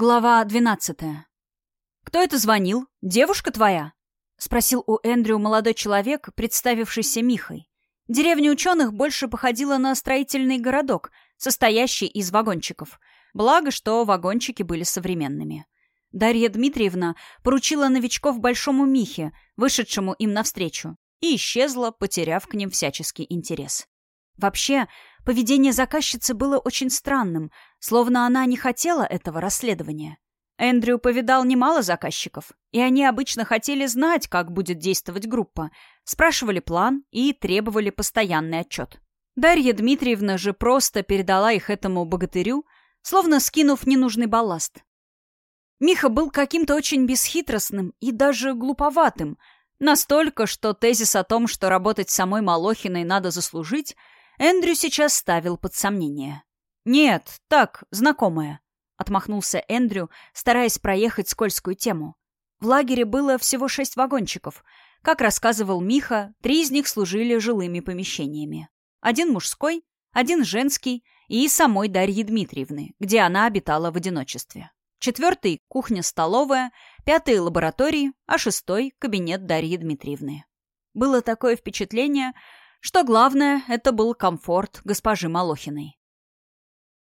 Глава двенадцатая. «Кто это звонил? Девушка твоя?» — спросил у Эндрю молодой человек, представившийся Михой. Деревня ученых больше походила на строительный городок, состоящий из вагончиков. Благо, что вагончики были современными. Дарья Дмитриевна поручила новичков большому Михе, вышедшему им навстречу, и исчезла, потеряв к ним всяческий интерес. Вообще, поведение заказчицы было очень странным, словно она не хотела этого расследования. Эндрю повидал немало заказчиков, и они обычно хотели знать, как будет действовать группа, спрашивали план и требовали постоянный отчет. Дарья Дмитриевна же просто передала их этому богатырю, словно скинув ненужный балласт. Миха был каким-то очень бесхитростным и даже глуповатым, настолько, что тезис о том, что работать самой Малохиной надо заслужить – Эндрю сейчас ставил под сомнение. «Нет, так, знакомая», — отмахнулся Эндрю, стараясь проехать скользкую тему. В лагере было всего шесть вагончиков. Как рассказывал Миха, три из них служили жилыми помещениями. Один мужской, один женский и самой Дарьи Дмитриевны, где она обитала в одиночестве. Четвертый — кухня-столовая, пятый — лаборатории, а шестой — кабинет Дарьи Дмитриевны. Было такое впечатление, что главное — это был комфорт госпожи Малохиной.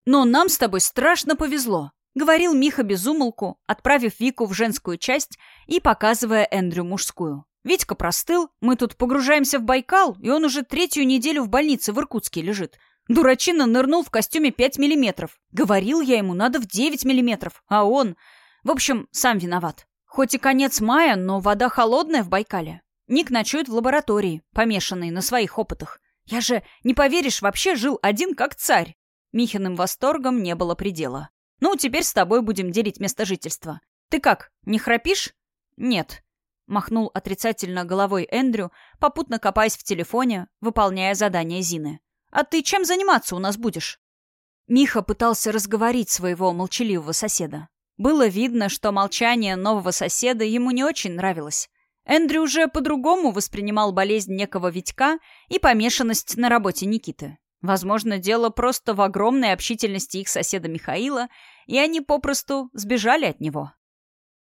«Но нам с тобой страшно повезло», — говорил Миха безумолку, отправив Вику в женскую часть и показывая Эндрю мужскую. «Витька простыл, мы тут погружаемся в Байкал, и он уже третью неделю в больнице в Иркутске лежит. Дурачина нырнул в костюме 5 миллиметров. Говорил я ему, надо в 9 миллиметров, а он... В общем, сам виноват. Хоть и конец мая, но вода холодная в Байкале. Ник ночует в лаборатории, помешанный на своих опытах. Я же, не поверишь, вообще жил один как царь. Михиным восторгом не было предела. Ну, теперь с тобой будем делить место жительства. Ты как, не храпишь? Нет. Махнул отрицательно головой Эндрю, попутно копаясь в телефоне, выполняя задание Зины. А ты чем заниматься у нас будешь? Миха пытался разговорить своего молчаливого соседа. Было видно, что молчание нового соседа ему не очень нравилось. Эндрю уже по-другому воспринимал болезнь некого Витька и помешанность на работе Никиты. Возможно, дело просто в огромной общительности их соседа Михаила, и они попросту сбежали от него.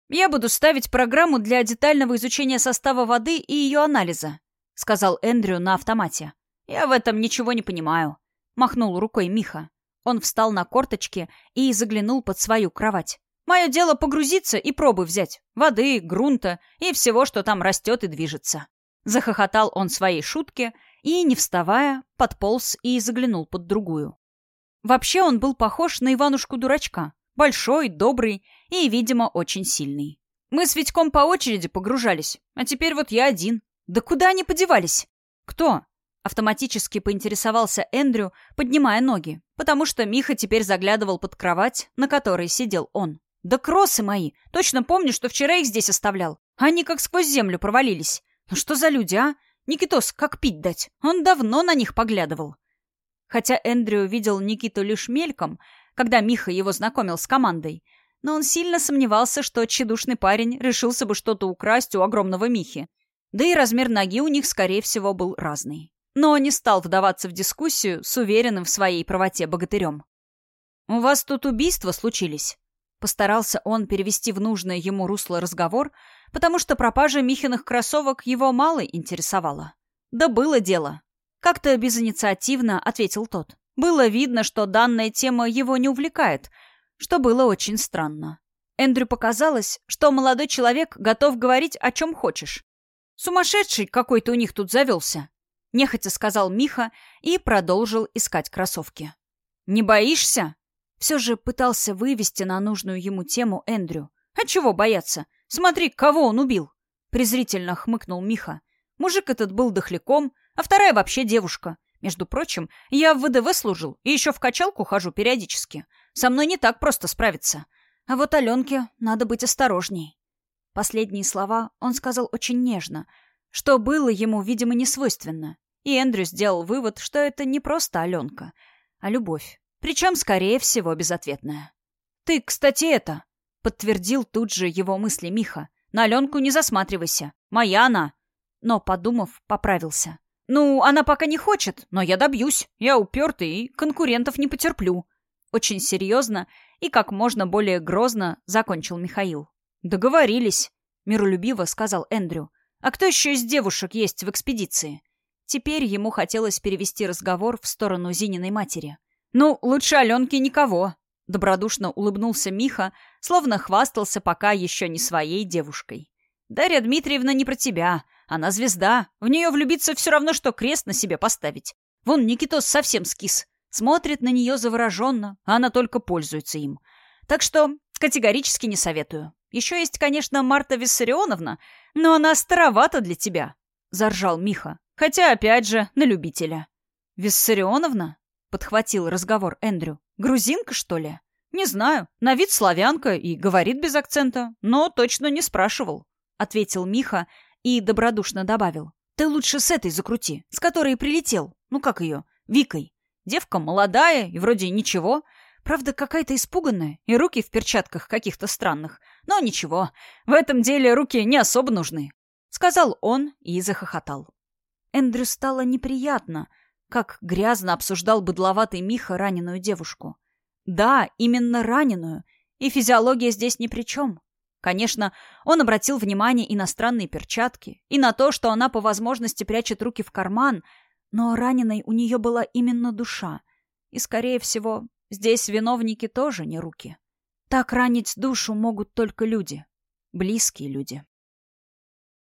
«Я буду ставить программу для детального изучения состава воды и ее анализа», — сказал Эндрю на автомате. «Я в этом ничего не понимаю», — махнул рукой Миха. Он встал на корточки и заглянул под свою кровать. Мое дело погрузиться и пробы взять. Воды, грунта и всего, что там растет и движется. Захохотал он своей шутке и, не вставая, подполз и заглянул под другую. Вообще он был похож на Иванушку-дурачка. Большой, добрый и, видимо, очень сильный. Мы с Витьком по очереди погружались, а теперь вот я один. Да куда они подевались? Кто? Автоматически поинтересовался Эндрю, поднимая ноги, потому что Миха теперь заглядывал под кровать, на которой сидел он. Да кроссы мои! Точно помню, что вчера их здесь оставлял. Они как сквозь землю провалились. Ну что за люди, а? Никитос, как пить дать? Он давно на них поглядывал. Хотя Эндрю видел Никиту лишь мельком, когда Миха его знакомил с командой, но он сильно сомневался, что тщедушный парень решился бы что-то украсть у огромного Михи. Да и размер ноги у них, скорее всего, был разный. Но не стал вдаваться в дискуссию с уверенным в своей правоте богатырем. «У вас тут убийства случились?» Постарался он перевести в нужное ему русло разговор, потому что пропажа Михиных кроссовок его мало интересовала. «Да было дело», — как-то безинициативно ответил тот. Было видно, что данная тема его не увлекает, что было очень странно. Эндрю показалось, что молодой человек готов говорить о чем хочешь. «Сумасшедший какой-то у них тут завелся», — нехотя сказал Миха и продолжил искать кроссовки. «Не боишься?» Все же пытался вывести на нужную ему тему Эндрю. «А чего бояться? Смотри, кого он убил!» Презрительно хмыкнул Миха. Мужик этот был дохляком, а вторая вообще девушка. Между прочим, я в ВДВ служил и еще в качалку хожу периодически. Со мной не так просто справиться. А вот Аленке надо быть осторожней. Последние слова он сказал очень нежно, что было ему, видимо, не свойственно. И Эндрю сделал вывод, что это не просто Аленка, а любовь. Причем, скорее всего, безответная. «Ты, кстати, это...» — подтвердил тут же его мысли Миха. «На Аленку не засматривайся. Моя она». Но, подумав, поправился. «Ну, она пока не хочет, но я добьюсь. Я упертый и конкурентов не потерплю». Очень серьезно и как можно более грозно закончил Михаил. «Договорились», — миролюбиво сказал Эндрю. «А кто еще из девушек есть в экспедиции?» Теперь ему хотелось перевести разговор в сторону Зининой матери. «Ну, лучше Аленки никого», — добродушно улыбнулся Миха, словно хвастался пока еще не своей девушкой. «Дарья Дмитриевна не про тебя. Она звезда. В нее влюбиться все равно, что крест на себе поставить. Вон Никитос совсем скис. Смотрит на нее завороженно, а она только пользуется им. Так что категорически не советую. Еще есть, конечно, Марта Виссарионовна, но она старовата для тебя», — заржал Миха. «Хотя, опять же, на любителя». «Виссарионовна?» — подхватил разговор Эндрю. «Грузинка, что ли?» «Не знаю. На вид славянка и говорит без акцента, но точно не спрашивал», — ответил Миха и добродушно добавил. «Ты лучше с этой закрути, с которой прилетел. Ну как ее? Викой. Девка молодая и вроде ничего. Правда, какая-то испуганная и руки в перчатках каких-то странных. Но ничего, в этом деле руки не особо нужны», — сказал он и захохотал. Эндрю стало неприятно, как грязно обсуждал быдловатый Миха раненую девушку. Да, именно раненую, и физиология здесь ни при чем. Конечно, он обратил внимание и на странные перчатки, и на то, что она по возможности прячет руки в карман, но раненой у нее была именно душа. И, скорее всего, здесь виновники тоже не руки. Так ранить душу могут только люди. Близкие люди.